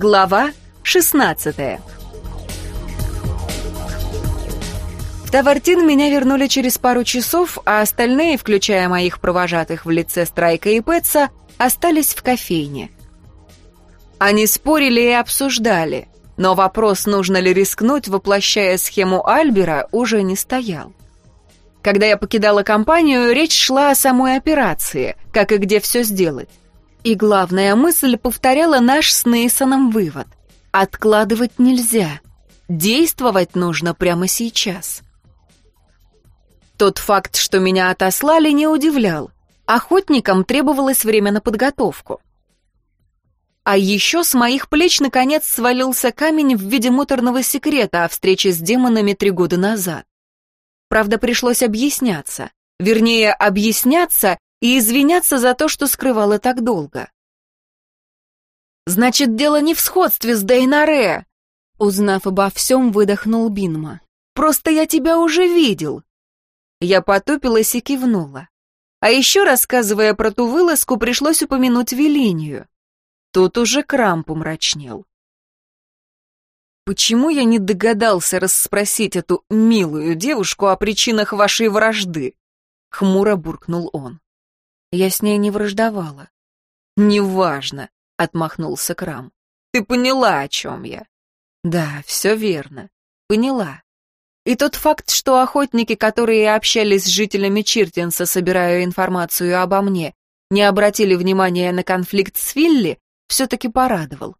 Глава 16 В Тавартин меня вернули через пару часов, а остальные, включая моих провожатых в лице Страйка и Пэтса, остались в кофейне. Они спорили и обсуждали, но вопрос, нужно ли рискнуть, воплощая схему Альбера, уже не стоял. Когда я покидала компанию, речь шла о самой операции, как и где все сделать. И главная мысль повторяла наш с Нейсоном вывод. Откладывать нельзя. Действовать нужно прямо сейчас. Тот факт, что меня отослали, не удивлял. Охотникам требовалось время на подготовку. А еще с моих плеч наконец свалился камень в виде муторного секрета о встрече с демонами три года назад. Правда, пришлось объясняться. Вернее, объясняться и извиняться за то, что скрывала так долго. «Значит, дело не в сходстве с Дейнаре!» Узнав обо всем, выдохнул Бинма. «Просто я тебя уже видел!» Я потупилась и кивнула. А еще, рассказывая про ту вылазку, пришлось упомянуть Велинию. Тут уже Крамп умрачнел. «Почему я не догадался расспросить эту милую девушку о причинах вашей вражды?» — хмуро буркнул он. Я с ней не враждовала. «Неважно», — отмахнулся Крам. «Ты поняла, о чем я?» «Да, все верно. Поняла. И тот факт, что охотники, которые общались с жителями Чиртинса, собирая информацию обо мне, не обратили внимания на конфликт с Вилли, все-таки порадовал.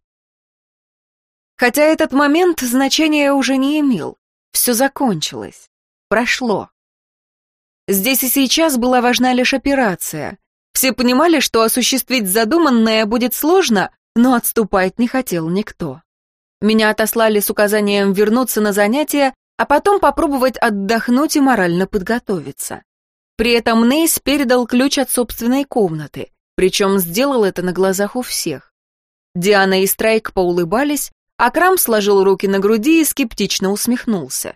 Хотя этот момент значения уже не имел. Все закончилось. Прошло. Здесь и сейчас была важна лишь операция. Все понимали, что осуществить задуманное будет сложно, но отступать не хотел никто. Меня отослали с указанием вернуться на занятия, а потом попробовать отдохнуть и морально подготовиться. При этом Нейс передал ключ от собственной комнаты, причем сделал это на глазах у всех. Диана и Страйк поулыбались, а Крам сложил руки на груди и скептично усмехнулся.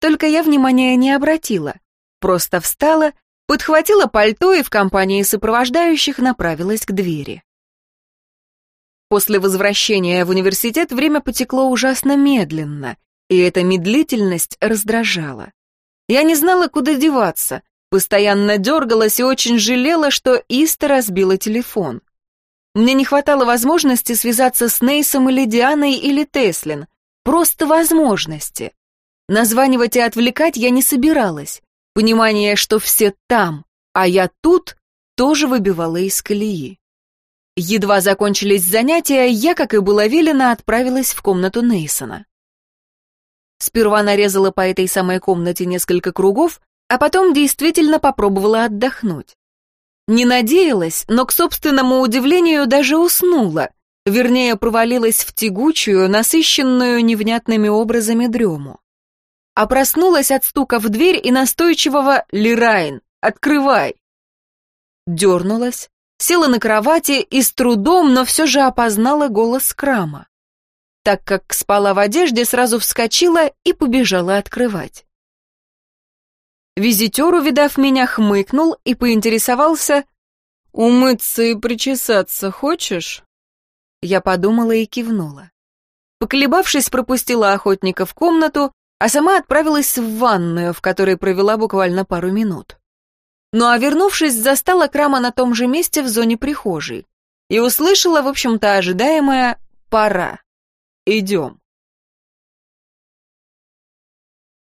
Только я внимания не обратила. Просто встала, подхватила пальто и в компании сопровождающих направилась к двери. После возвращения в университет время потекло ужасно медленно, и эта медлительность раздражала. Я не знала, куда деваться, постоянно дергалась и очень жалела, что Иста разбила телефон. Мне не хватало возможности связаться с Нейсом или Дианой или Теслин, просто возможности. Названивать и отвлекать я не собиралась. Понимание, что все там, а я тут, тоже выбивало из колеи. Едва закончились занятия, я, как и было велено, отправилась в комнату Нейсона. Сперва нарезала по этой самой комнате несколько кругов, а потом действительно попробовала отдохнуть. Не надеялась, но к собственному удивлению даже уснула, вернее, провалилась в тягучую, насыщенную невнятными образами дрему а проснулась от стука в дверь и настойчивого «Лирайн, открывай!». Дернулась, села на кровати и с трудом, но все же опознала голос Крама. Так как спала в одежде, сразу вскочила и побежала открывать. Визитер, увидав меня, хмыкнул и поинтересовался «Умыться и причесаться хочешь?» Я подумала и кивнула. Поколебавшись, пропустила охотника в комнату, а сама отправилась в ванную, в которой провела буквально пару минут. Ну а вернувшись, застала Крама на том же месте в зоне прихожей и услышала, в общем-то, ожидаемое «пора». «Идем».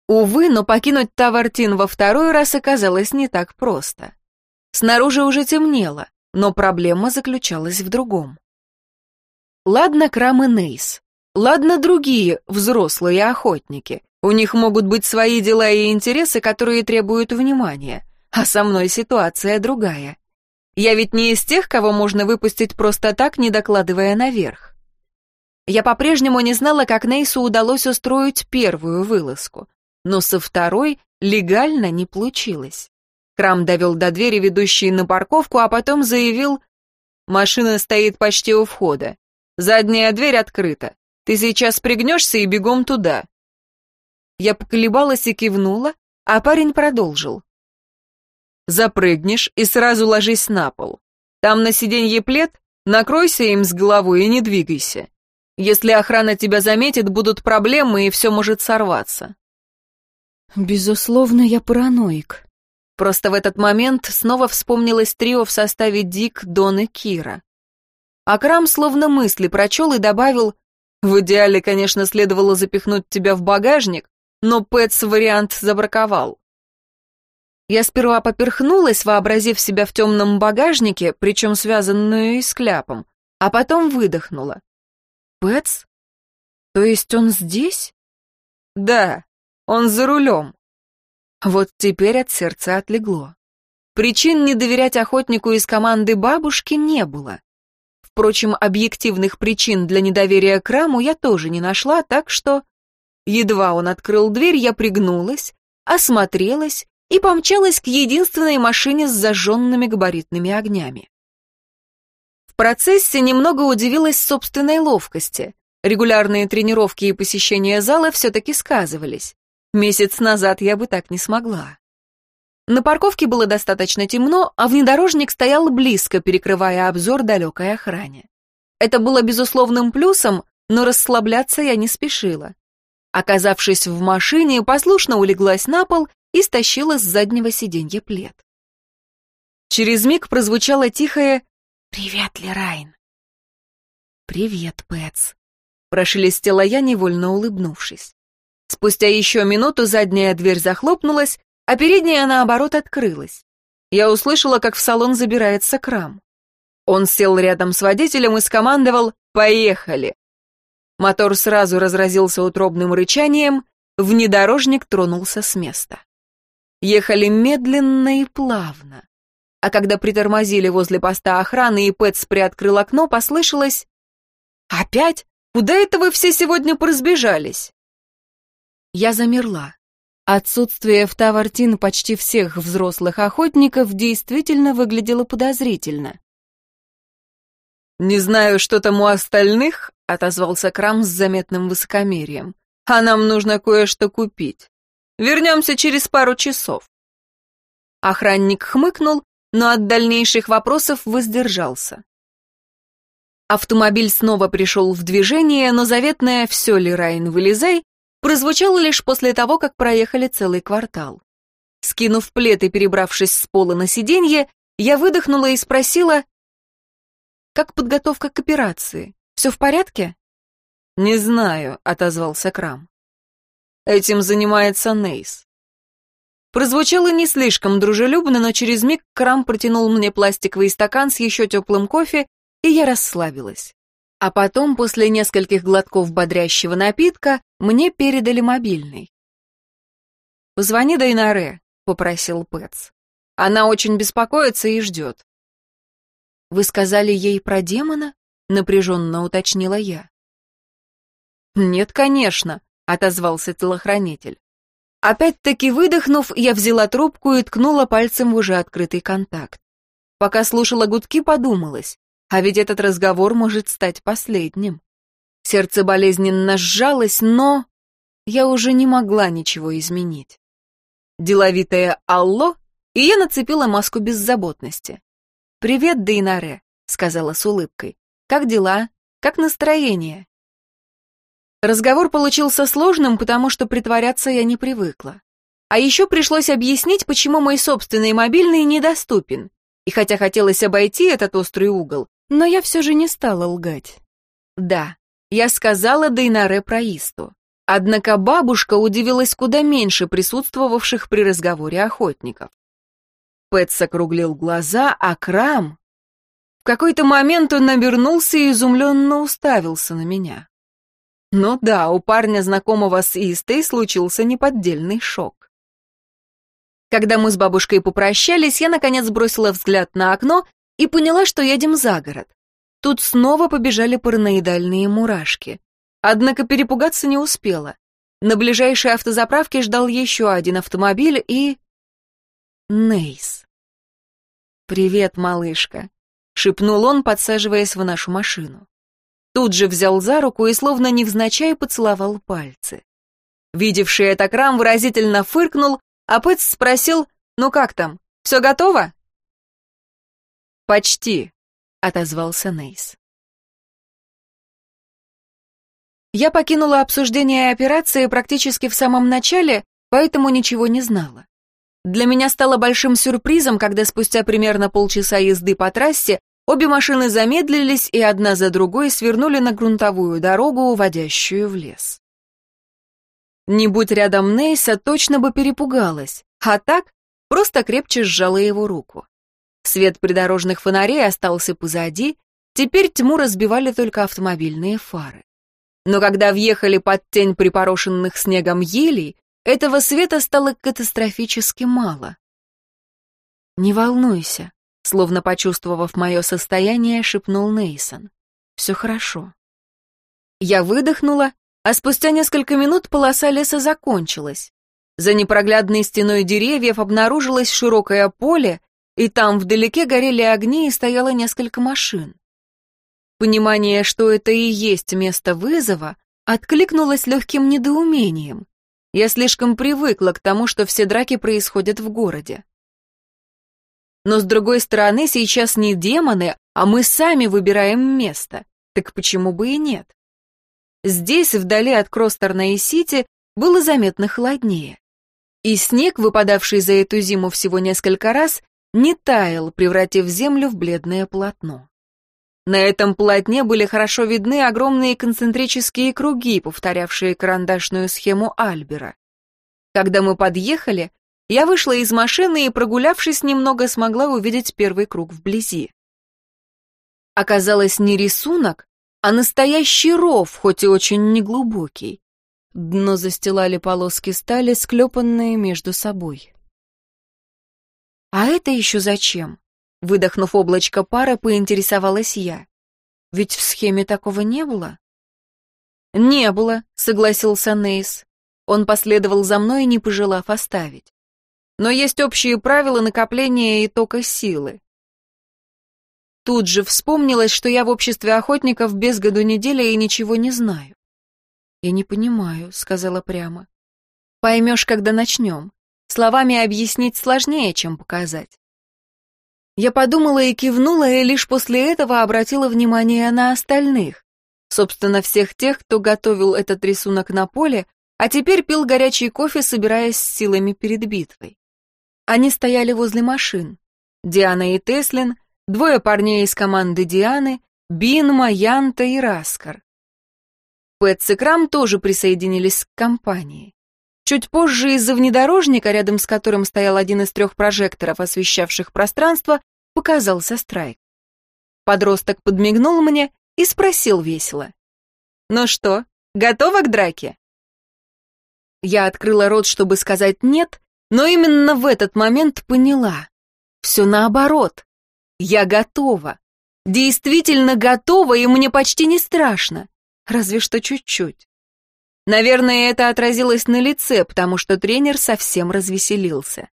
Увы, но покинуть Тавартин во второй раз оказалось не так просто. Снаружи уже темнело, но проблема заключалась в другом. Ладно Крам и Нейс, ладно другие взрослые охотники, у них могут быть свои дела и интересы, которые требуют внимания, а со мной ситуация другая. Я ведь не из тех, кого можно выпустить просто так, не докладывая наверх. Я по-прежнему не знала, как Нейсу удалось устроить первую вылазку, но со второй легально не получилось. Крам довел до двери, ведущей на парковку, а потом заявил, «Машина стоит почти у входа. Задняя дверь открыта. Ты сейчас пригнешься и бегом туда. Я поколебалась и кивнула, а парень продолжил. Запрыгнешь и сразу ложись на пол. Там на сиденье плед, Накройся им с головой и не двигайся. Если охрана тебя заметит, будут проблемы, и все может сорваться». «Безусловно, я параноик». Просто в этот момент снова вспомнилось трио в составе Дик, Дон и Кира. Акрам словно мысли прочел и добавил, «В идеале, конечно, следовало запихнуть тебя в багажник, но Пэтс вариант забраковал». Я сперва поперхнулась, вообразив себя в темном багажнике, причем связанную и с кляпом, а потом выдохнула. «Пэтс? То есть он здесь?» «Да, он за рулем». Вот теперь от сердца отлегло. Причин не доверять охотнику из команды бабушки не было. Впрочем, объективных причин для недоверия к Раму я тоже не нашла, так что... Едва он открыл дверь, я пригнулась, осмотрелась и помчалась к единственной машине с зажженными габаритными огнями. В процессе немного удивилась собственной ловкости. Регулярные тренировки и посещение зала все-таки сказывались. Месяц назад я бы так не смогла. На парковке было достаточно темно, а внедорожник стоял близко, перекрывая обзор далекой охране. Это было безусловным плюсом, но расслабляться я не спешила. Оказавшись в машине, послушно улеглась на пол и стащила с заднего сиденья плед. Через миг прозвучало тихое «Привет, Лерайн». «Привет, Пэтс», — прошелестела я, невольно улыбнувшись. Спустя еще минуту задняя дверь захлопнулась, а передняя, наоборот, открылась. Я услышала, как в салон забирается крам. Он сел рядом с водителем и скомандовал «Поехали!». Мотор сразу разразился утробным рычанием, внедорожник тронулся с места. Ехали медленно и плавно. А когда притормозили возле поста охраны и Пэтс приоткрыл окно, послышалось «Опять? Куда это вы все сегодня поразбежались?» Я замерла. Отсутствие в Тавартин почти всех взрослых охотников действительно выглядело подозрительно. «Не знаю, что там у остальных», — отозвался Крам с заметным высокомерием. «А нам нужно кое-что купить. Вернемся через пару часов». Охранник хмыкнул, но от дальнейших вопросов воздержался. Автомобиль снова пришел в движение, но заветное «все ли, Райн, вылезай» прозвучало лишь после того, как проехали целый квартал. Скинув плед и перебравшись с пола на сиденье, я выдохнула и спросила, «Как подготовка к операции? Все в порядке?» «Не знаю», — отозвался Крам. «Этим занимается Нейс». Прозвучало не слишком дружелюбно, но через миг Крам протянул мне пластиковый стакан с еще теплым кофе, и я расслабилась. А потом, после нескольких глотков бодрящего напитка, мне передали мобильный. «Позвони Дайнаре», — попросил Пэтс. «Она очень беспокоится и ждет». «Вы сказали ей про демона?» — напряженно уточнила я. «Нет, конечно», — отозвался телохранитель. Опять-таки выдохнув, я взяла трубку и ткнула пальцем в уже открытый контакт. Пока слушала гудки, подумалась. А ведь этот разговор может стать последним. Сердце болезненно сжалось, но я уже не могла ничего изменить. Деловитое «Алло», и я нацепила маску беззаботности. «Привет, Дейнаре», — сказала с улыбкой. «Как дела? Как настроение?» Разговор получился сложным, потому что притворяться я не привыкла. А еще пришлось объяснить, почему мой собственный мобильный недоступен. И хотя хотелось обойти этот острый угол, но я все же не стала лгать. Да, я сказала Дейнаре про Исту. Однако бабушка удивилась куда меньше присутствовавших при разговоре охотников. Пэт округлил глаза, а Крам... В какой-то момент он обернулся и изумленно уставился на меня. Ну да, у парня, знакомого с Истой, случился неподдельный шок. Когда мы с бабушкой попрощались, я, наконец, бросила взгляд на окно и поняла, что едем за город. Тут снова побежали параноидальные мурашки. Однако перепугаться не успела. На ближайшей автозаправке ждал еще один автомобиль и... Нейс. «Привет, малышка», — шепнул он, подсаживаясь в нашу машину. Тут же взял за руку и словно невзначай поцеловал пальцы. Видевший это крам выразительно фыркнул, а Пэтс спросил, «Ну как там, все готово?» «Почти», отозвался Нейс. Я покинула обсуждение операции практически в самом начале, поэтому ничего не знала. Для меня стало большим сюрпризом, когда спустя примерно полчаса езды по трассе обе машины замедлились и одна за другой свернули на грунтовую дорогу, уводящую в лес. Не будь рядом Нейса, точно бы перепугалась, а так просто крепче сжала его руку. Свет придорожных фонарей остался позади, теперь тьму разбивали только автомобильные фары. Но когда въехали под тень припорошенных снегом елей, этого света стало катастрофически мало. «Не волнуйся», — словно почувствовав мое состояние, шепнул Нейсон. «Все хорошо». Я выдохнула, а спустя несколько минут полоса леса закончилась. За непроглядной стеной деревьев обнаружилось широкое поле, и там вдалеке горели огни и стояло несколько машин. Понимание, что это и есть место вызова, откликнулось легким недоумением. Я слишком привыкла к тому, что все драки происходят в городе. Но с другой стороны, сейчас не демоны, а мы сами выбираем место. Так почему бы и нет? Здесь, вдали от Кростерна и Сити, было заметно холоднее. И снег, выпадавший за эту зиму всего несколько раз, не таял, превратив землю в бледное полотно. На этом полотне были хорошо видны огромные концентрические круги, повторявшие карандашную схему Альбера. Когда мы подъехали, я вышла из машины и, прогулявшись немного, смогла увидеть первый круг вблизи. Оказалось, не рисунок, а настоящий ров, хоть и очень неглубокий. Дно застилали полоски стали, склепанные между собой. «А это еще зачем?» Выдохнув облачко пара, поинтересовалась я. «Ведь в схеме такого не было?» «Не было», — согласился Нейс. Он последовал за мной, не пожелав оставить. «Но есть общие правила накопления и тока силы. Тут же вспомнилось, что я в обществе охотников без году неделя и ничего не знаю. «Я не понимаю», — сказала прямо. «Поймешь, когда начнем. Словами объяснить сложнее, чем показать». Я подумала и кивнула, и лишь после этого обратила внимание на остальных. Собственно, всех тех, кто готовил этот рисунок на поле, а теперь пил горячий кофе, собираясь с силами перед битвой. Они стояли возле машин. Диана и Теслин, двое парней из команды Дианы, Бинма, Янта и Раскар. Пэтс и Крам тоже присоединились к компании. Чуть позже из-за внедорожника, рядом с которым стоял один из трех прожекторов, освещавших пространство, показался Страйк. Подросток подмигнул мне и спросил весело. «Ну что, готова к драке?» Я открыла рот, чтобы сказать «нет», но именно в этот момент поняла. Все наоборот. Я готова. Действительно готова, и мне почти не страшно. Разве что чуть-чуть. Наверное, это отразилось на лице, потому что тренер совсем развеселился.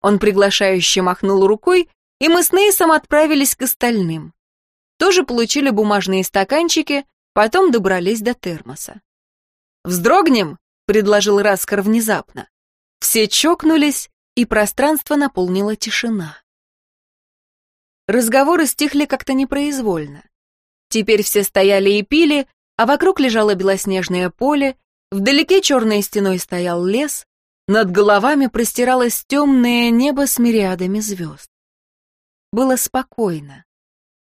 Он приглашающе махнул рукой, и мы с Нейсом отправились к остальным. Тоже получили бумажные стаканчики, потом добрались до термоса. «Вздрогнем?» — предложил Раскар внезапно. Все чокнулись, и пространство наполнила тишина. Разговоры стихли как-то непроизвольно. Теперь все стояли и пили, а вокруг лежало белоснежное поле, Вдалеке черной стеной стоял лес, над головами простиралось темное небо с мириадами звезд. Было спокойно.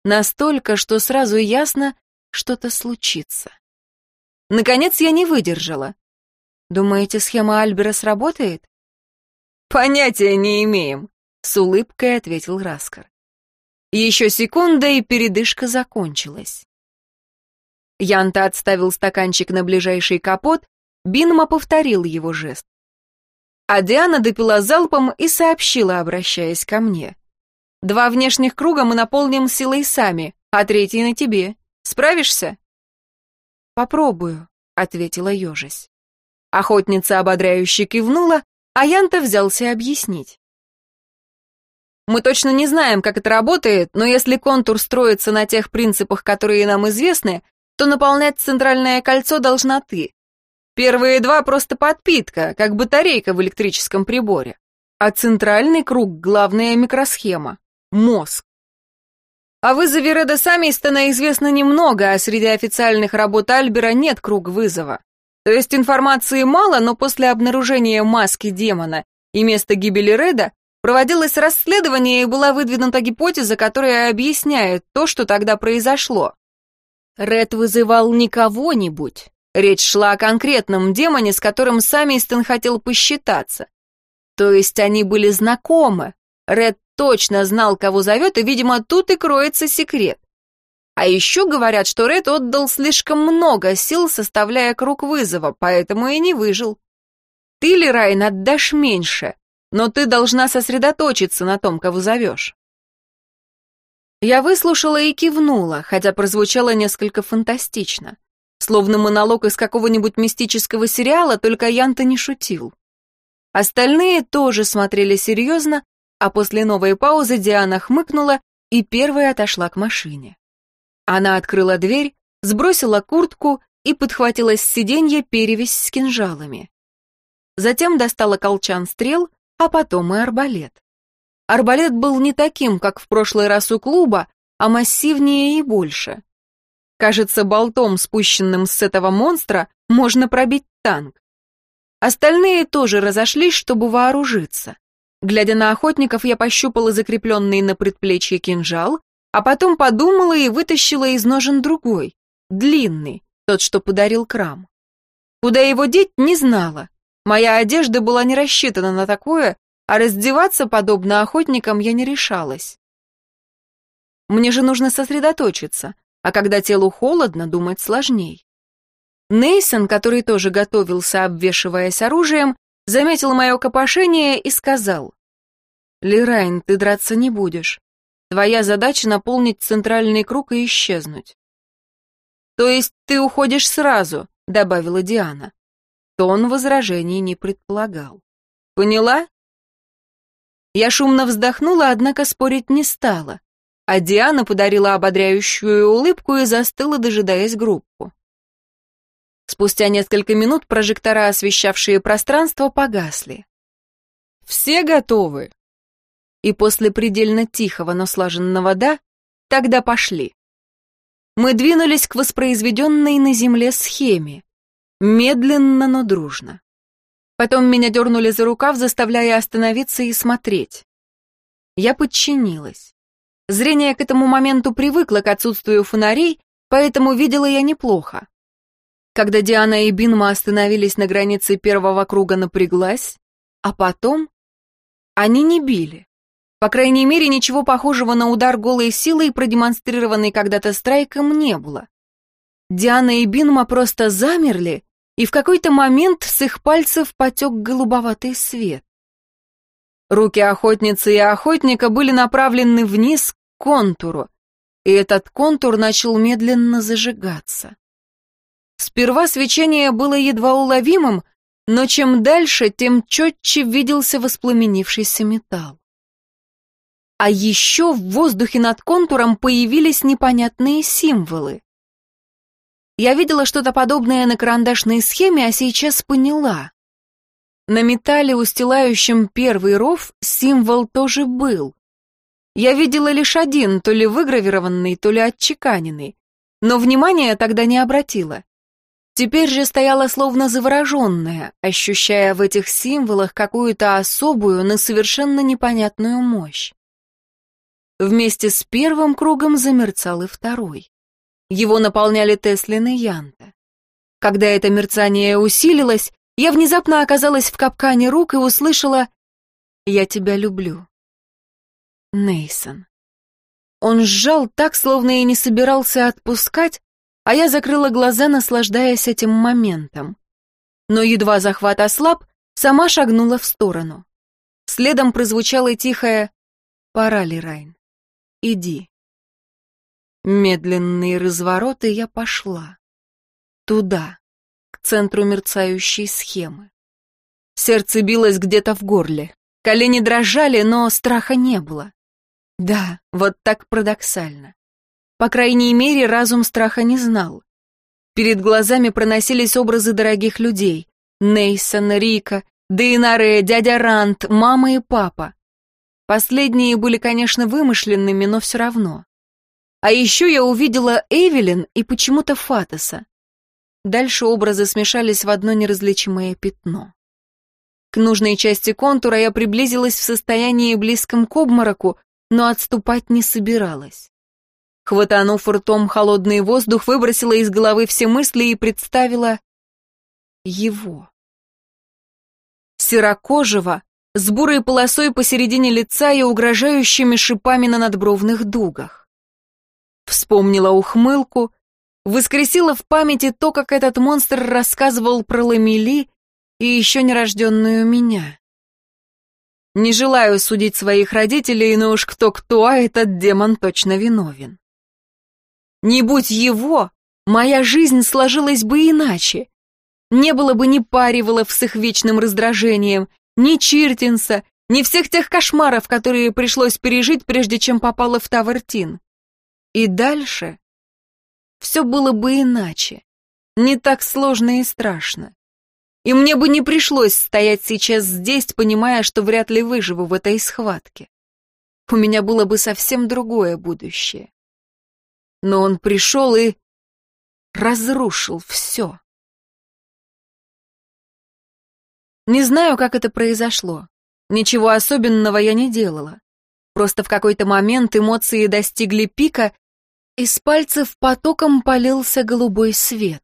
Настолько, что сразу ясно, что-то случится. Наконец я не выдержала. Думаете, схема Альбера сработает? Понятия не имеем, с улыбкой ответил Раскар. Еще секунда, и передышка закончилась. Янта отставил стаканчик на ближайший капот, Бинма повторил его жест. А Диана допила залпом и сообщила, обращаясь ко мне. «Два внешних круга мы наполним силой сами, а третий на тебе. Справишься?» «Попробую», — ответила ежась. Охотница ободряюще кивнула, а Янта взялся объяснить. Мы точно не знаем, как это работает, но если контур строится на тех принципах, которые нам известны, то наполнять центральное кольцо должна ты. Первые два просто подпитка, как батарейка в электрическом приборе. А центральный круг — главная микросхема — мозг. О вызове Реда Самистона известно немного, а среди официальных работ Альбера нет круг вызова. То есть информации мало, но после обнаружения маски демона и места гибели Реда проводилось расследование и была выдвинута гипотеза, которая объясняет то, что тогда произошло. Ред вызывал не кого-нибудь. Речь шла о конкретном демоне, с которым Самистон хотел посчитаться. То есть они были знакомы. Ред точно знал, кого зовет, и, видимо, тут и кроется секрет. А еще говорят, что Ред отдал слишком много сил, составляя круг вызова, поэтому и не выжил. Ты ли, Райн, отдашь меньше, но ты должна сосредоточиться на том, кого зовешь. Я выслушала и кивнула, хотя прозвучало несколько фантастично. Словно монолог из какого-нибудь мистического сериала, только Янта не шутил. Остальные тоже смотрели серьезно, а после новой паузы Диана хмыкнула и первая отошла к машине. Она открыла дверь, сбросила куртку и подхватила с сиденья перевязь с кинжалами. Затем достала колчан стрел, а потом и арбалет. Арбалет был не таким, как в прошлый раз у клуба, а массивнее и больше. Кажется, болтом, спущенным с этого монстра, можно пробить танк. Остальные тоже разошлись, чтобы вооружиться. Глядя на охотников, я пощупала закрепленный на предплечье кинжал, а потом подумала и вытащила из ножен другой, длинный, тот, что подарил Крам. Куда его деть, не знала. Моя одежда была не рассчитана на такое, а раздеваться, подобно охотникам, я не решалась. Мне же нужно сосредоточиться, а когда телу холодно, думать сложней. Нейсон, который тоже готовился, обвешиваясь оружием, заметил мое копошение и сказал, «Лирайн, ты драться не будешь. Твоя задача наполнить центральный круг и исчезнуть». «То есть ты уходишь сразу», — добавила Диана. Тон возражений не предполагал. «Поняла?» Я шумно вздохнула, однако спорить не стала, а Диана подарила ободряющую улыбку и застыла, дожидаясь группу. Спустя несколько минут прожектора, освещавшие пространство, погасли. «Все готовы?» И после предельно тихого, но слаженного «да» тогда пошли. Мы двинулись к воспроизведенной на земле схеме. Медленно, но дружно. Потом меня дернули за рукав, заставляя остановиться и смотреть. Я подчинилась. Зрение к этому моменту привыкло к отсутствию фонарей, поэтому видела я неплохо. Когда Диана и Бинма остановились на границе первого круга, напряглась, а потом они не били. По крайней мере, ничего похожего на удар голой силой, продемонстрированный когда-то страйком, не было. Диана и Бинма просто замерли и в какой-то момент с их пальцев потек голубоватый свет. Руки охотницы и охотника были направлены вниз к контуру, и этот контур начал медленно зажигаться. Сперва свечение было едва уловимым, но чем дальше, тем четче виделся воспламенившийся металл. А еще в воздухе над контуром появились непонятные символы. Я видела что-то подобное на карандашной схеме, а сейчас поняла. На металле, устилающем первый ров, символ тоже был. Я видела лишь один, то ли выгравированный, то ли отчеканенный, но внимания тогда не обратила. Теперь же стояла словно завороженная, ощущая в этих символах какую-то особую, но совершенно непонятную мощь. Вместе с первым кругом замерцал и второй. Его наполняли Теслин и Янта. Когда это мерцание усилилось, я внезапно оказалась в капкане рук и услышала «Я тебя люблю». Нейсон. Он сжал так, словно и не собирался отпускать, а я закрыла глаза, наслаждаясь этим моментом. Но едва захват ослаб, сама шагнула в сторону. Следом прозвучало тихое «Пора, Лирайн, иди». Медленные развороты я пошла. Туда, к центру мерцающей схемы. Сердце билось где-то в горле. Колени дрожали, но страха не было. Да, вот так парадоксально. По крайней мере, разум страха не знал. Перед глазами проносились образы дорогих людей. Нейсон, Рика, Дейнаре, дядя Рант, мама и папа. Последние были, конечно, вымышленными, но все равно. А еще я увидела Эвелин и почему-то Фатоса. Дальше образы смешались в одно неразличимое пятно. К нужной части контура я приблизилась в состоянии близком к обмороку, но отступать не собиралась. Хватанув ртом холодный воздух, выбросила из головы все мысли и представила его. Серокожего, с бурой полосой посередине лица и угрожающими шипами на надбровных дугах. Вспомнила ухмылку, воскресила в памяти то, как этот монстр рассказывал про Ламели и еще нерожденную меня. Не желаю судить своих родителей, но уж кто-кто, а этот демон точно виновен. Не будь его, моя жизнь сложилась бы иначе. Не было бы ни Паривалов с их вечным раздражением, ни Чиртинса, ни всех тех кошмаров, которые пришлось пережить, прежде чем попала в Тавертин. И дальше все было бы иначе, не так сложно и страшно. И мне бы не пришлось стоять сейчас здесь, понимая, что вряд ли выживу в этой схватке. У меня было бы совсем другое будущее но он пришел и разрушил все. Не знаю, как это произошло. Ничего особенного я не делала. Просто в какой-то момент эмоции достигли пика, и с пальцев потоком полился голубой свет.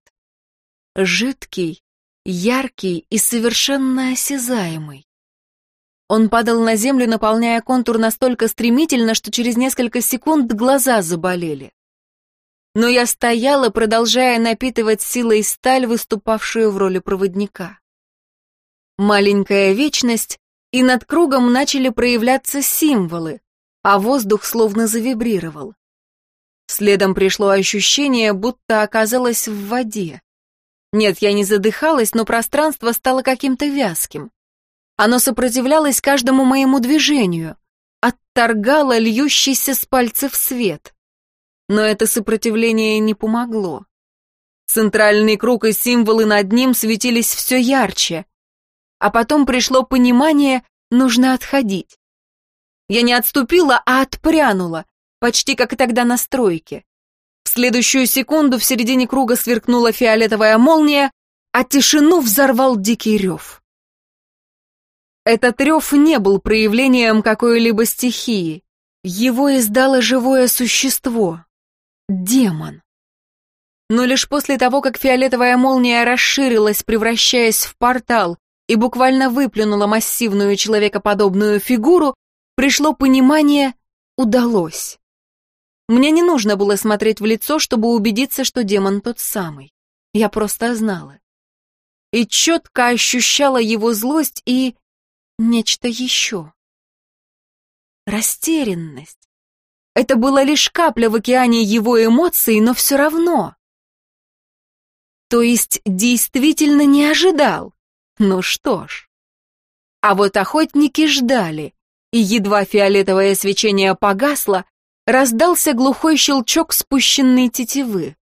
Жидкий, яркий и совершенно осязаемый. Он падал на землю, наполняя контур настолько стремительно, что через несколько секунд глаза заболели но я стояла, продолжая напитывать силой сталь, выступавшую в роли проводника. Маленькая вечность, и над кругом начали проявляться символы, а воздух словно завибрировал. Следом пришло ощущение, будто оказалась в воде. Нет, я не задыхалась, но пространство стало каким-то вязким. Оно сопротивлялось каждому моему движению, отторгало льющийся с пальцев свет. Но это сопротивление не помогло. Центральный круг и символы над ним светились все ярче. А потом пришло понимание, нужно отходить. Я не отступила, а отпрянула, почти как и тогда на стройке. В следующую секунду в середине круга сверкнула фиолетовая молния, а тишину взорвал дикий рев. Этот рев не был проявлением какой-либо стихии. Его издало живое существо, Демон. Но лишь после того, как фиолетовая молния расширилась, превращаясь в портал, и буквально выплюнула массивную человекоподобную фигуру, пришло понимание «удалось». Мне не нужно было смотреть в лицо, чтобы убедиться, что демон тот самый. Я просто знала. И четко ощущала его злость и нечто еще. Растерянность. Это была лишь капля в океане его эмоций, но все равно. То есть действительно не ожидал. Ну что ж. А вот охотники ждали, и едва фиолетовое свечение погасло, раздался глухой щелчок спущенной тетивы.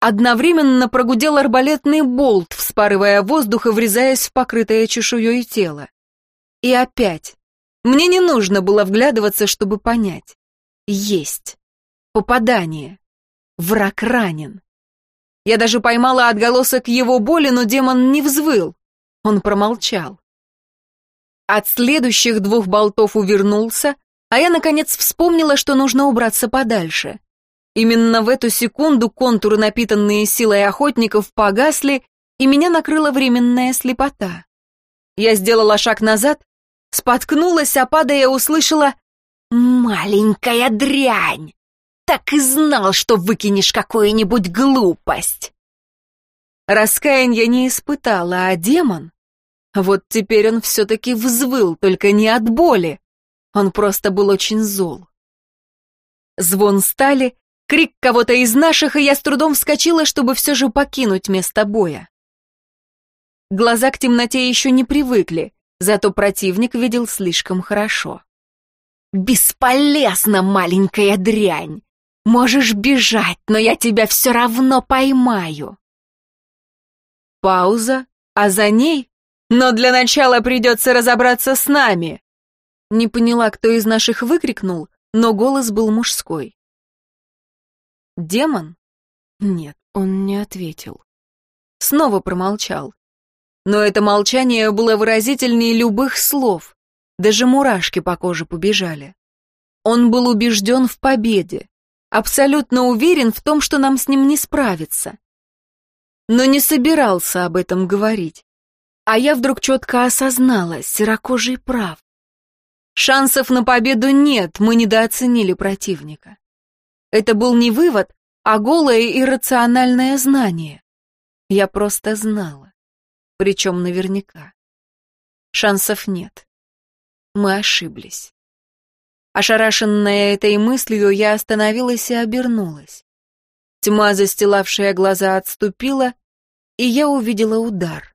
Одновременно прогудел арбалетный болт, вспарывая воздух и врезаясь в покрытое чешуей тело. И опять. Мне не нужно было вглядываться, чтобы понять. Есть. Попадание. Враг ранен. Я даже поймала отголосок его боли, но демон не взвыл. Он промолчал. От следующих двух болтов увернулся, а я, наконец, вспомнила, что нужно убраться подальше. Именно в эту секунду контуры, напитанные силой охотников, погасли, и меня накрыла временная слепота. Я сделала шаг назад, споткнулась, а падая услышала «Маленькая дрянь! Так и знал, что выкинешь какую-нибудь глупость!» Раскаяния не испытала, а демон... Вот теперь он все-таки взвыл, только не от боли. Он просто был очень зол. Звон стали, крик кого-то из наших, и я с трудом вскочила, чтобы все же покинуть место боя. Глаза к темноте еще не привыкли, зато противник видел слишком хорошо. «Бесполезно, маленькая дрянь! Можешь бежать, но я тебя все равно поймаю!» Пауза, а за ней «Но для начала придется разобраться с нами!» Не поняла, кто из наших выкрикнул, но голос был мужской. Демон? Нет, он не ответил. Снова промолчал. Но это молчание было выразительнее любых слов. Даже мурашки по коже побежали. Он был убежден в победе, абсолютно уверен в том, что нам с ним не справиться. Но не собирался об этом говорить. А я вдруг четко осознала, серокожий прав. Шансов на победу нет, мы недооценили противника. Это был не вывод, а голое иррациональное знание. Я просто знала. Причем наверняка. Шансов нет. Мы ошиблись. Ошарашенная этой мыслью, я остановилась и обернулась. Тьма, застилавшая глаза, отступила, и я увидела удар.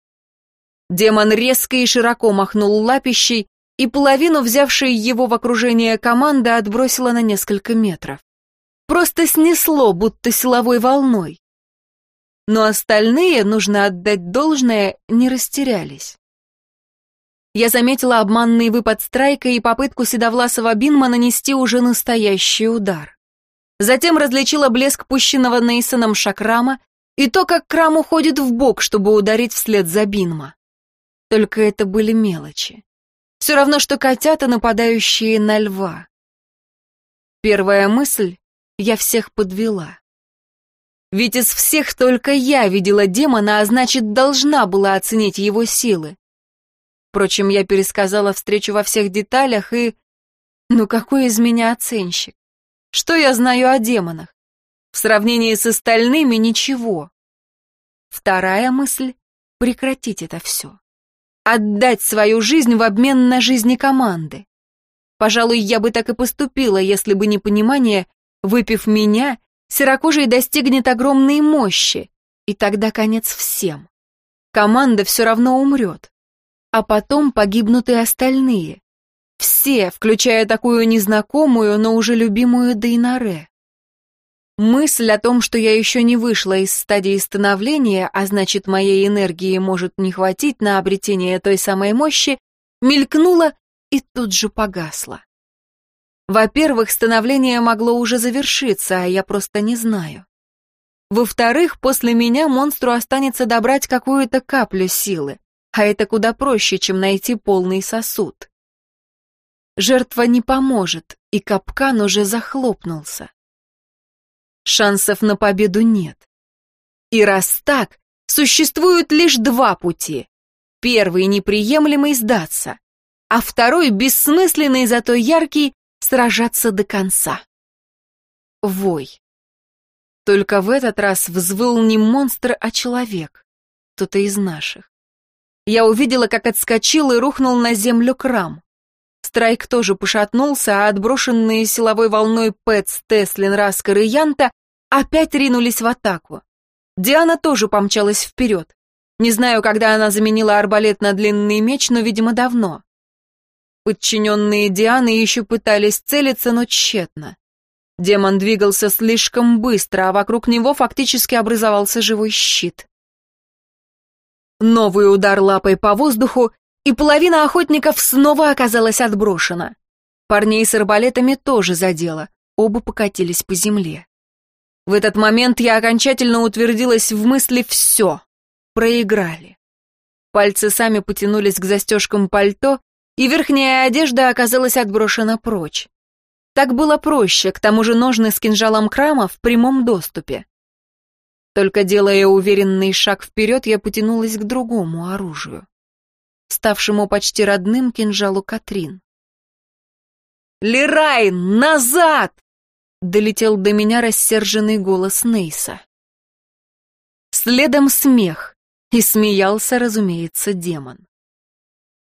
Демон резко и широко махнул лапищей, и половину взявшей его в окружение команды отбросила на несколько метров. Просто снесло, будто силовой волной но остальные, нужно отдать должное, не растерялись. Я заметила обманный выпад страйка и попытку седовласого Бинма нанести уже настоящий удар. Затем различила блеск пущенного Нейсоном шакрама и то, как крам уходит в бок, чтобы ударить вслед за Бинма. Только это были мелочи. Все равно, что котята, нападающие на льва. Первая мысль — я всех подвела. Ведь из всех только я видела демона, а значит, должна была оценить его силы. Впрочем, я пересказала встречу во всех деталях и... Ну какой из меня оценщик? Что я знаю о демонах? В сравнении с остальными ничего. Вторая мысль — прекратить это все. Отдать свою жизнь в обмен на жизни команды. Пожалуй, я бы так и поступила, если бы не понимание, выпив меня, Серокожий достигнет огромной мощи, и тогда конец всем. Команда все равно умрет. А потом погибнут и остальные. Все, включая такую незнакомую, но уже любимую Дейнаре. Мысль о том, что я еще не вышла из стадии становления, а значит, моей энергии может не хватить на обретение той самой мощи, мелькнула и тут же погасла. Во-первых, становление могло уже завершиться, а я просто не знаю. Во-вторых, после меня монстру останется добрать какую-то каплю силы, а это куда проще, чем найти полный сосуд. Жертва не поможет, и капкан уже захлопнулся. Шансов на победу нет. И раз так, существуют лишь два пути. Первый неприемлемый сдаться, а второй бессмысленный, зато яркий сражаться до конца. Вой. Только в этот раз взвыл не монстр, а человек. Кто-то из наших. Я увидела, как отскочил и рухнул на землю крам. Страйк тоже пошатнулся, а отброшенные силовой волной Пэтс, Теслин, Раскар и Янта опять ринулись в атаку. Диана тоже помчалась вперед. Не знаю, когда она заменила арбалет на длинный меч, но, видимо, давно. Подчиненные Дианы еще пытались целиться, но тщетно. Демон двигался слишком быстро, а вокруг него фактически образовался живой щит. Новый удар лапой по воздуху, и половина охотников снова оказалась отброшена. Парней с арбалетами тоже задело, оба покатились по земле. В этот момент я окончательно утвердилась в мысли «все». Проиграли. Пальцы сами потянулись к застежкам пальто, и верхняя одежда оказалась отброшена прочь. Так было проще, к тому же ножны с кинжалом крама в прямом доступе. Только делая уверенный шаг вперед, я потянулась к другому оружию, ставшему почти родным кинжалу Катрин. «Лерайн, назад!» — долетел до меня рассерженный голос Нейса. Следом смех, и смеялся, разумеется, демон.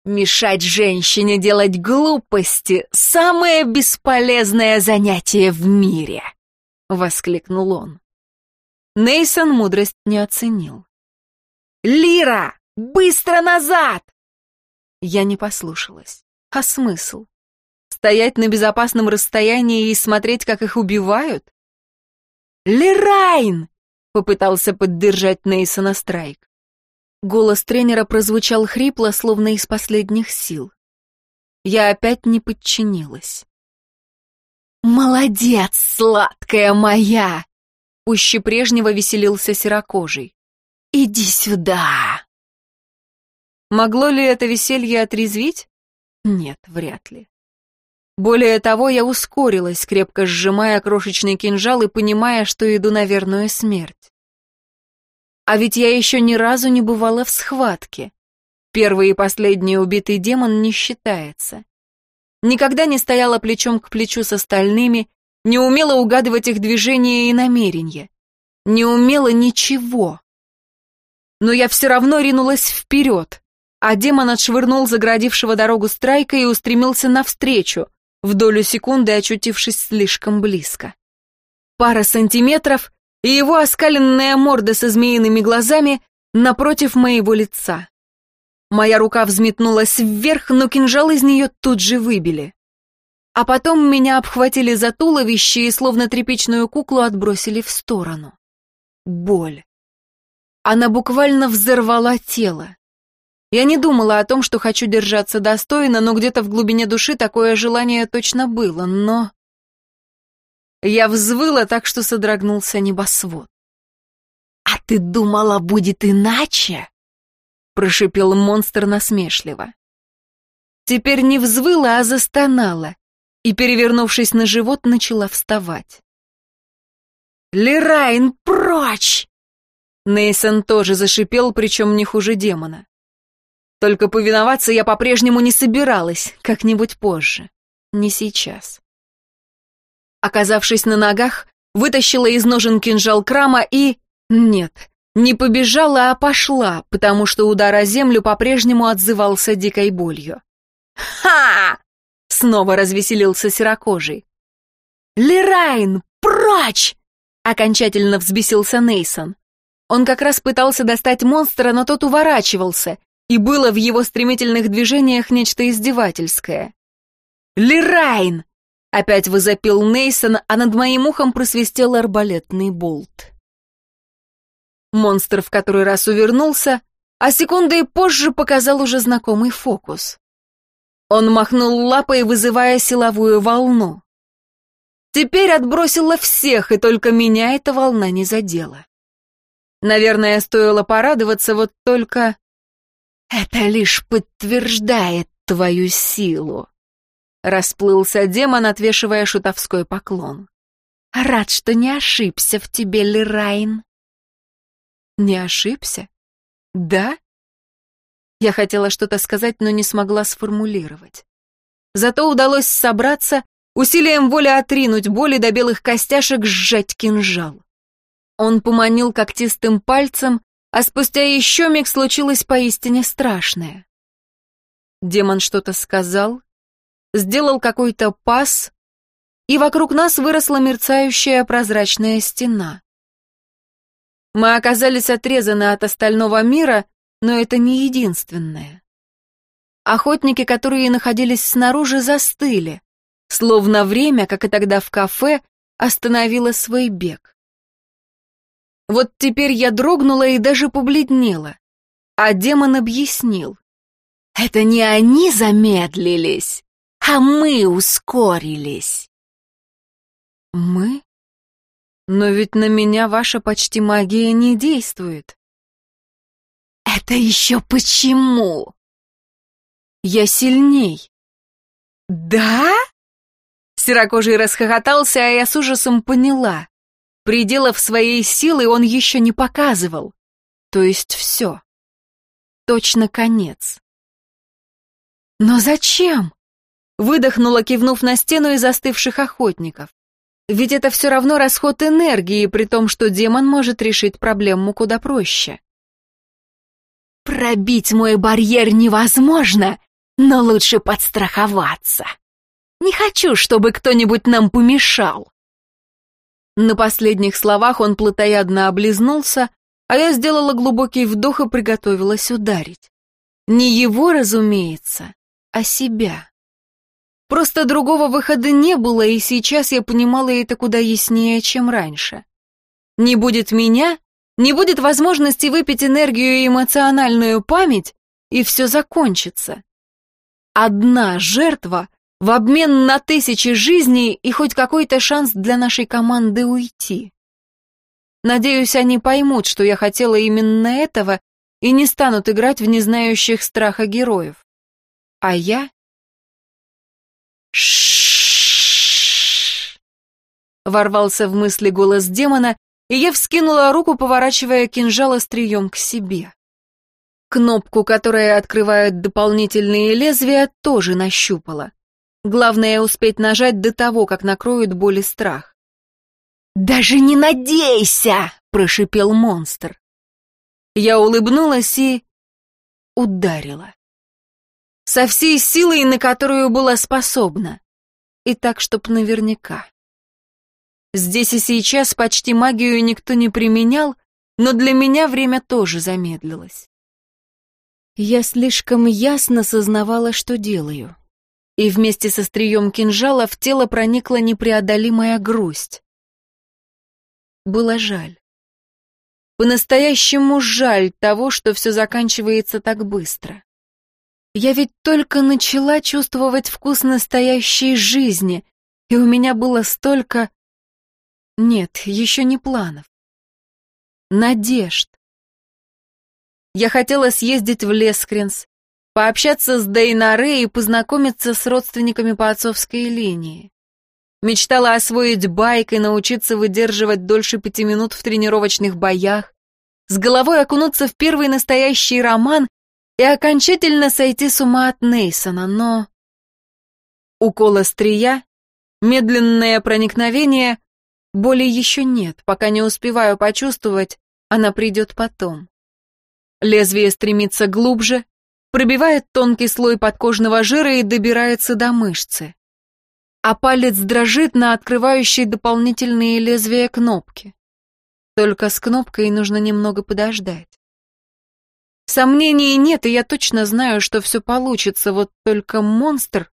Мешать женщине делать глупости — самое бесполезное занятие в мире!» — воскликнул он. Нейсон мудрость не оценил. «Лира, быстро назад!» Я не послушалась. А смысл? Стоять на безопасном расстоянии и смотреть, как их убивают? «Лерайн!» — попытался поддержать Нейсона Страйк. Голос тренера прозвучал хрипло, словно из последних сил. Я опять не подчинилась. «Молодец, сладкая моя!» пуще прежнего веселился серокожий. «Иди сюда!» Могло ли это веселье отрезвить? Нет, вряд ли. Более того, я ускорилась, крепко сжимая крошечный кинжал и понимая, что иду на верную смерть. А ведь я еще ни разу не бывала в схватке. Первый и последний убитый демон не считается. Никогда не стояла плечом к плечу с остальными, не умела угадывать их движения и намерения. Не умела ничего. Но я все равно ринулась вперед, а демон отшвырнул заградившего дорогу страйка и устремился навстречу, в долю секунды очутившись слишком близко. Пара сантиметров, и его оскаленная морда со змеиными глазами напротив моего лица. Моя рука взметнулась вверх, но кинжал из нее тут же выбили. А потом меня обхватили за туловище и словно тряпичную куклу отбросили в сторону. Боль. Она буквально взорвала тело. Я не думала о том, что хочу держаться достойно, но где-то в глубине души такое желание точно было, но... Я взвыла так, что содрогнулся небосвод. «А ты думала, будет иначе?» — прошипел монстр насмешливо. Теперь не взвыла, а застонала, и, перевернувшись на живот, начала вставать. «Лерайн, прочь!» Нейсон тоже зашипел, причем не хуже демона. Только повиноваться я по-прежнему не собиралась, как-нибудь позже. Не сейчас. Оказавшись на ногах, вытащила из ножен кинжал крама и... Нет, не побежала, а пошла, потому что удар о землю по-прежнему отзывался дикой болью. «Ха!» — снова развеселился серокожий. «Лерайн, прочь!» — окончательно взбесился Нейсон. Он как раз пытался достать монстра, но тот уворачивался, и было в его стремительных движениях нечто издевательское. «Лерайн!» — опять возопил Нейсон, а над моим ухом просвистел арбалетный болт. Монстр в который раз увернулся, а секундой позже показал уже знакомый фокус. Он махнул лапой, вызывая силовую волну. Теперь отбросила всех, и только меня эта волна не задела. Наверное, стоило порадоваться, вот только... «Это лишь подтверждает твою силу», — расплылся демон, отвешивая шутовской поклон. «Рад, что не ошибся в тебе, Лерайн». «Не ошибся? Да?» Я хотела что-то сказать, но не смогла сформулировать. Зато удалось собраться, усилием воли отринуть боли до белых костяшек, сжать кинжал. Он поманил когтистым пальцем, а спустя еще миг случилось поистине страшное. Демон что-то сказал, сделал какой-то пас, и вокруг нас выросла мерцающая прозрачная стена. Мы оказались отрезаны от остального мира, но это не единственное. Охотники, которые находились снаружи, застыли, словно время, как и тогда в кафе, остановило свой бег. Вот теперь я дрогнула и даже побледнела. А демон объяснил. Это не они замедлились, а мы ускорились. Мы? Но ведь на меня ваша почти магия не действует. Это еще почему? Я сильней. Да? Серокожий расхохотался, а я с ужасом поняла. Пределов своей силы он еще не показывал. То есть все. Точно конец. Но зачем? Выдохнула, кивнув на стену из застывших охотников. Ведь это все равно расход энергии, при том, что демон может решить проблему куда проще. Пробить мой барьер невозможно, но лучше подстраховаться. Не хочу, чтобы кто-нибудь нам помешал. На последних словах он плотоядно облизнулся, а я сделала глубокий вдох и приготовилась ударить. Не его, разумеется, а себя. Просто другого выхода не было, и сейчас я понимала это куда яснее, чем раньше. Не будет меня, не будет возможности выпить энергию и эмоциональную память, и все закончится. Одна жертва в обмен на тысячи жизней и хоть какой-то шанс для нашей команды уйти. Надеюсь, они поймут, что я хотела именно этого и не станут играть в незнающих страха героев. А я... Ворвался в мысли голос демона, и я вскинула руку, поворачивая кинжал острием к себе. Кнопку, которая открывает дополнительные лезвия, тоже нащупала. Главное успеть нажать до того, как накроет боль и страх. «Даже не надейся!» — прошипел монстр. Я улыбнулась и... ударила. Со всей силой, на которую была способна. И так, чтоб наверняка. Здесь и сейчас почти магию никто не применял, но для меня время тоже замедлилось. Я слишком ясно сознавала, что делаю. И вместе со стрием кинжала в тело проникла непреодолимая грусть. Было жаль. По-настоящему жаль того, что все заканчивается так быстро. Я ведь только начала чувствовать вкус настоящей жизни, и у меня было столько... Нет, еще не планов. Надежд. Я хотела съездить в Лескринс, пообщаться с Дейнаре и познакомиться с родственниками по отцовской линии. Мечтала освоить байк и научиться выдерживать дольше пяти минут в тренировочных боях, с головой окунуться в первый настоящий роман и окончательно сойти с ума от Нейсона, но... Укол острия, медленное проникновение, боли еще нет, пока не успеваю почувствовать, она придет потом. Лезвие стремится глубже, пробивает тонкий слой подкожного жира и добирается до мышцы а палец дрожит на открывающей дополнительные лезвия кнопки. Только с кнопкой нужно немного подождать. Сомнений нет, и я точно знаю, что все получится, вот только монстр...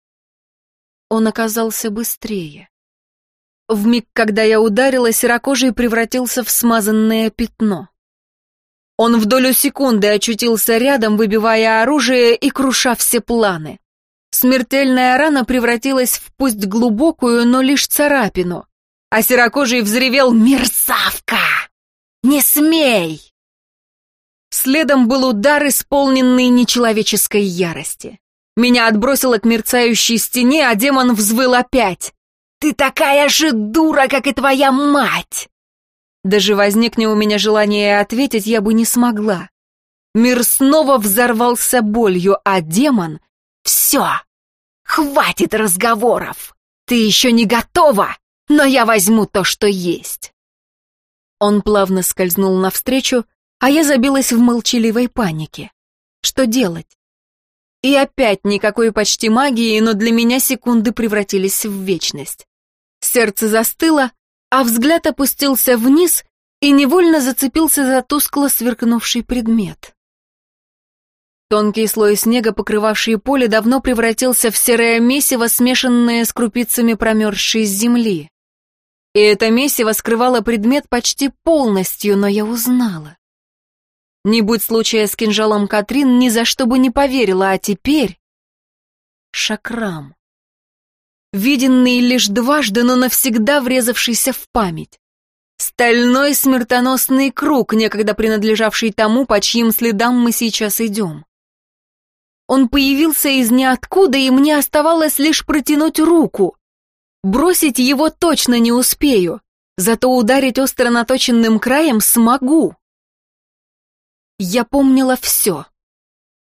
Он оказался быстрее. В миг, когда я ударила, серокожий превратился в смазанное пятно. Он в долю секунды очутился рядом, выбивая оружие и круша все планы. Смертельная рана превратилась в пусть глубокую, но лишь царапину. А серокожий взревел «Мерзавка! Не смей!» Следом был удар, исполненный нечеловеческой ярости. Меня отбросило к мерцающей стене, а демон взвыл опять. «Ты такая же дура, как и твоя мать!» Даже возникне у меня желание ответить, я бы не смогла. Мир снова взорвался болью, а демон «Все! Хватит разговоров! Ты еще не готова, но я возьму то, что есть!» Он плавно скользнул навстречу, а я забилась в молчаливой панике. Что делать? И опять никакой почти магии, но для меня секунды превратились в вечность. Сердце застыло, а взгляд опустился вниз и невольно зацепился за тускло сверкнувший предмет. Тонкий слой снега, покрывавший поле, давно превратился в серое месиво, смешанное с крупицами промерзшей земли. И это месиво скрывало предмет почти полностью, но я узнала. Не будь случая с кинжалом Катрин, ни за что бы не поверила, а теперь... Шакрам. Виденный лишь дважды, но навсегда врезавшийся в память. Стальной смертоносный круг, некогда принадлежавший тому, по чьим следам мы сейчас идем. Он появился из ниоткуда, и мне оставалось лишь протянуть руку. Бросить его точно не успею, зато ударить остро наточенным краем смогу. Я помнила все.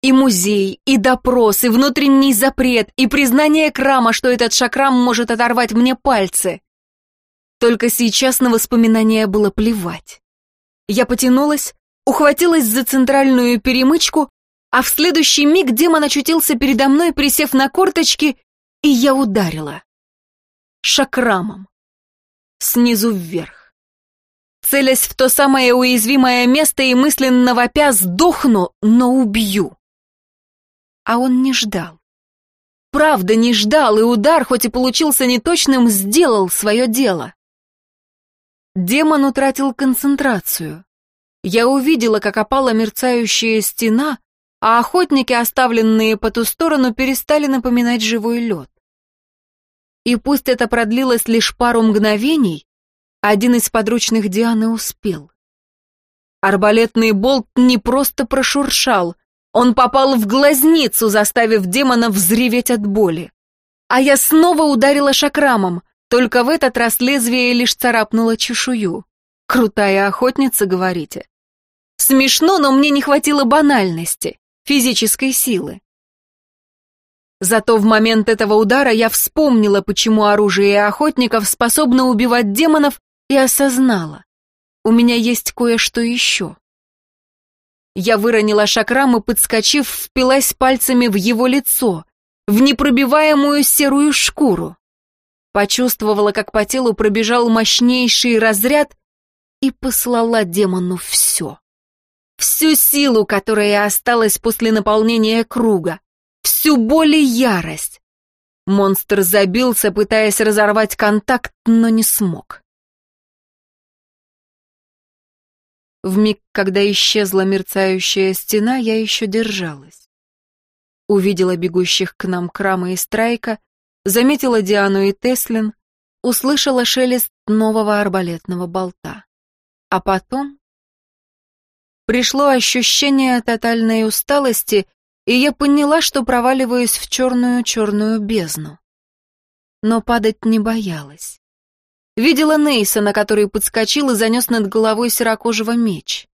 И музей, и допрос, и внутренний запрет, и признание Крама, что этот шакрам может оторвать мне пальцы. Только сейчас на воспоминания было плевать. Я потянулась, ухватилась за центральную перемычку а в следующий миг демон очутился передо мной, присев на корточки, и я ударила. Шакрамом. Снизу вверх. Целясь в то самое уязвимое место и мысленно вопя «сдохну, но убью». А он не ждал. Правда, не ждал, и удар, хоть и получился неточным, сделал свое дело. Демон утратил концентрацию. Я увидела, как опала мерцающая стена, а охотники, оставленные по ту сторону, перестали напоминать живой лед. И пусть это продлилось лишь пару мгновений, один из подручных Дианы успел. Арбалетный болт не просто прошуршал, он попал в глазницу, заставив демона взреветь от боли. А я снова ударила шакрамом, только в этот раз лезвие лишь царапнуло чешую. Крутая охотница, говорите? Смешно, но мне не хватило банальности, физической силы. Зато в момент этого удара я вспомнила, почему оружие охотников способно убивать демонов, и осознала. У меня есть кое-что еще. Я выронила шакрам и, подскочив, впилась пальцами в его лицо, в непробиваемую серую шкуру. Почувствовала, как по телу пробежал мощнейший разряд и послала демону все. Всю силу, которая осталась после наполнения круга, всю боль и ярость. Монстр забился, пытаясь разорвать контакт, но не смог. В миг, когда исчезла мерцающая стена, я еще держалась. Увидела бегущих к нам Крама и Страйка, заметила Диану и Теслин, услышала шелест нового арбалетного болта. А потом пришло ощущение тотальной усталости и я поняла, что проваливаюсь в черную-черную бездну. Но падать не боялась. Видела Нейсона, который подскочил и занес над головой серокожего меч.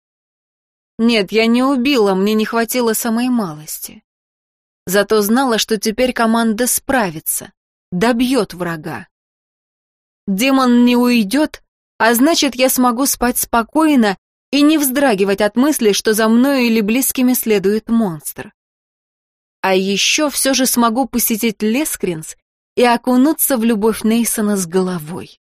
Нет, я не убила, мне не хватило самой малости. Зато знала, что теперь команда справится, добьет врага. Демон не уйдет, а значит, я смогу спать спокойно и не вздрагивать от мысли, что за мною или близкими следует монстр. А еще все же смогу посетить Лескринс и окунуться в любовь Нейсона с головой.